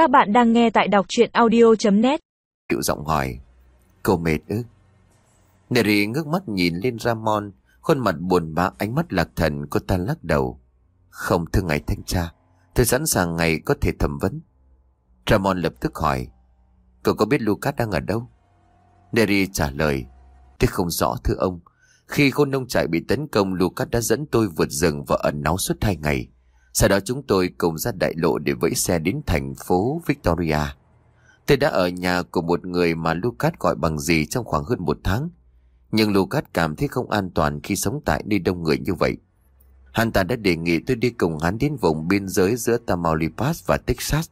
Các bạn đang nghe tại đọc chuyện audio.net Chịu giọng hỏi Cô mệt ư? Neri ngước mắt nhìn lên Ramon, Khuôn mặt buồn bã, ánh mắt lạc thần, Cô ta lắc đầu. Không thưa ngài thanh tra, Tôi sẵn sàng ngày có thể thẩm vấn. Ramon lập tức hỏi, Cậu có biết Lucas đang ở đâu? Neri trả lời, Tôi không rõ, thưa ông. Khi khôn nông trại bị tấn công, Lucas đã dẫn tôi vượt rừng và ẩn náu suốt hai ngày sau đó chúng tôi cùng ra đại lộ để vẫy xe đến thành phố Victoria. Tôi đã ở nhà của một người mà Lucas gọi bằng gì trong khoảng hơn một tháng. Nhưng Lucas cảm thấy không an toàn khi sống tại nơi đông người như vậy. Hắn ta đã đề nghị tôi đi cùng hắn đến vùng biên giới giữa Tamaulipas và Texas.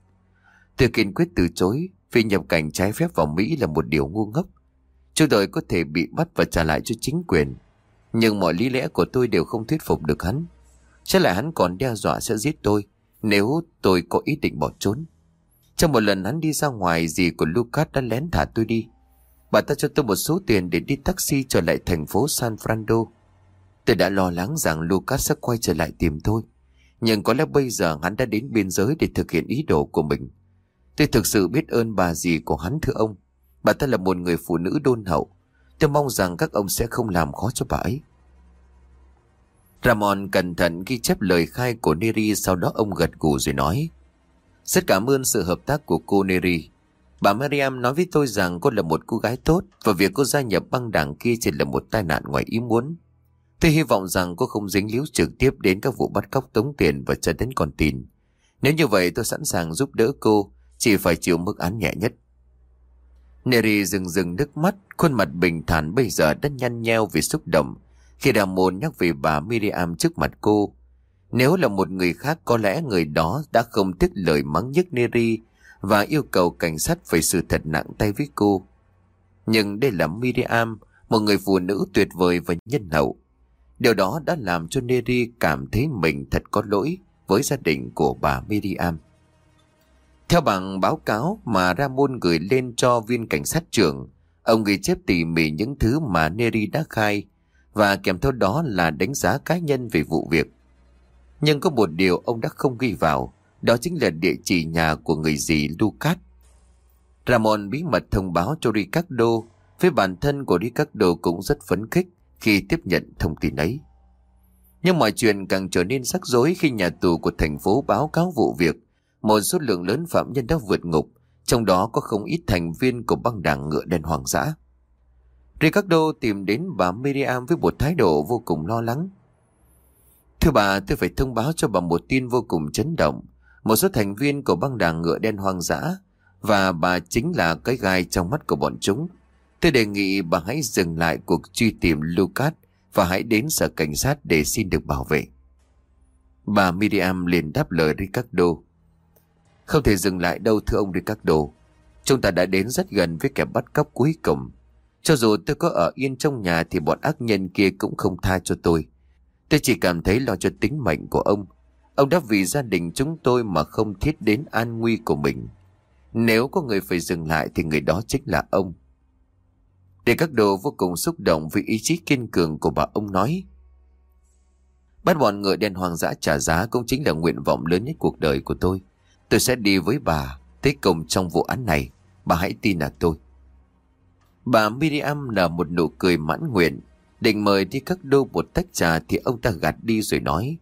Tôi kiên quyết từ chối vì nhập cảnh trái phép vào Mỹ là một điều ngu ngốc. Chúng tôi có thể bị bắt và trả lại cho chính quyền. Nhưng mọi lý lẽ của tôi đều không thuyết phục được hắn. Chắc là hắn còn đe dọa sẽ giết tôi, Nếu tôi có ý định bỏ trốn. Trong một lần hắn đi ra ngoài, Dì của Lucas đã lén thả tôi đi. Bà ta cho tôi một số tiền để đi taxi trở lại thành phố San Fernando. Tôi đã lo lắng rằng Lucas sẽ quay trở lại tìm tôi, Nhưng có lẽ bây giờ hắn đã đến biên giới để thực hiện ý đồ của mình. Tôi thực sự biết ơn bà dì của hắn, thưa ông. Bà ta là một người phụ nữ đôn hậu. Tôi mong rằng các ông sẽ không làm khó cho bà ấy. Ramon cẩn thận ghi chép lời khai của Neri sau đó ông gật gù rồi nói. Rất cảm ơn sự hợp tác của cô Neri. Bà Mariam nói với tôi rằng cô là một cô gái tốt và việc cô gia nhập băng đảng kia chỉ là một tai nạn ngoài ý muốn. Tôi hy vọng rằng cô không dính líu trực tiếp đến các vụ bắt cóc tống tiền và cho đến con tin. Nếu như vậy tôi sẵn sàng giúp đỡ cô, chỉ phải chịu mức án nhẹ nhất. Neri dừng dừng nước mắt, khuôn mặt bình thản bây giờ đã nhăn nheo vì xúc động khi Ramon nhắc về bà Miriam trước mặt cô. Nếu là một người khác có lẽ người đó đã không thích lời mắng nhức Neri và yêu cầu cảnh sát phải xử thật nặng tay với cô. Nhưng đây là Miriam, một người phụ nữ tuyệt vời và nhân hậu. Điều đó đã làm cho Neri cảm thấy mình thật có lỗi với gia đình của bà Miriam. Theo bằng báo cáo mà Ramon gửi lên cho viên cảnh sát trưởng, ông ghi chép tỉ mỉ những thứ mà Neri đã khai và kèm theo đó là đánh giá cá nhân về vụ việc. Nhưng có một điều ông đã không ghi vào, đó chính là địa chỉ nhà của người dì Lucas. Ramon bí mật thông báo cho Ricardo, với bản thân của Ricardo cũng rất phấn khích khi tiếp nhận thông tin ấy. Nhưng mọi chuyện càng trở nên rắc rối khi nhà tù của thành phố báo cáo vụ việc. Một số lượng lớn phạm nhân đã vượt ngục, trong đó có không ít thành viên của băng đảng ngựa đen hoàng dã. Ricardo tìm đến bà Miriam với một thái độ vô cùng lo lắng. Thưa bà, tôi phải thông báo cho bà một tin vô cùng chấn động. Một số thành viên của băng đảng ngựa đen hoang dã và bà chính là cái gai trong mắt của bọn chúng. Tôi đề nghị bà hãy dừng lại cuộc truy tìm Lucas và hãy đến sở cảnh sát để xin được bảo vệ. Bà Miriam liền đáp lời Ricardo. Không thể dừng lại đâu thưa ông Ricardo. Chúng ta đã đến rất gần với kẻ bắt cóc cuối cùng. Cho dù tôi có ở yên trong nhà thì bọn ác nhân kia cũng không tha cho tôi. Tôi chỉ cảm thấy lo cho tính mệnh của ông. Ông đã vì gia đình chúng tôi mà không thiết đến an nguy của mình. Nếu có người phải dừng lại thì người đó chính là ông. Để các đồ vô cùng xúc động vì ý chí kiên cường của bà ông nói. Bắt bọn ngựa đen hoang dã trả giá cũng chính là nguyện vọng lớn nhất cuộc đời của tôi. Tôi sẽ đi với bà tới cùng trong vụ án này. Bà hãy tin là tôi. Bà Miriam nở một nụ cười mãn nguyện, định mời đi các đô một tách trà thì ông ta gạt đi rồi nói.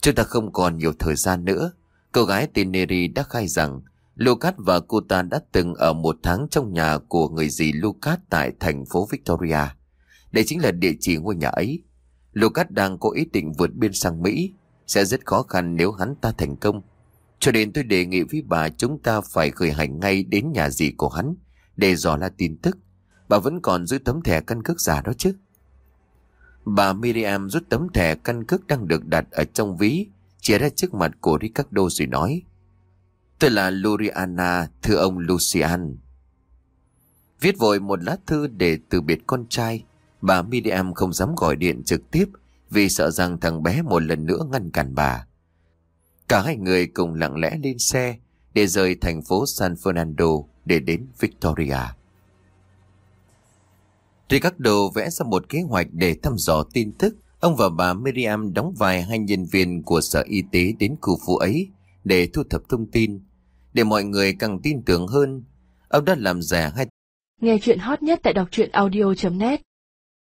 Chúng ta không còn nhiều thời gian nữa. Cô gái tên Neri đã khai rằng Lucas và cô ta đã từng ở một tháng trong nhà của người dì Lucas tại thành phố Victoria. Đây chính là địa chỉ ngôi nhà ấy. Lucas đang có ý định vượt biên sang Mỹ. Sẽ rất khó khăn nếu hắn ta thành công. Cho nên tôi đề nghị với bà chúng ta phải gửi hành ngay đến nhà dì của hắn để dò la tin tức Bà vẫn còn giữ tấm thẻ căn cước giả đó chứ? Bà Miriam rút tấm thẻ căn cước đang được đặt ở trong ví Chia ra trước mặt của Ricardo rồi nói Tôi là Luriana, thưa ông Lucian. Viết vội một lá thư để từ biệt con trai Bà Miriam không dám gọi điện trực tiếp Vì sợ rằng thằng bé một lần nữa ngăn cản bà. Cả hai người cùng lặng lẽ lên xe Để rời thành phố San Fernando Để đến Victoria truy các đồ vẽ ra một kế hoạch để thăm dò tin tức. Ông và bà Miriam đóng vai hai nhân viên của sở y tế đến khu phố ấy để thu thập thông tin. để mọi người càng tin tưởng hơn. Ông đã làm giả hai Nghe chuyện hot nhất tại đọc truyện audio.net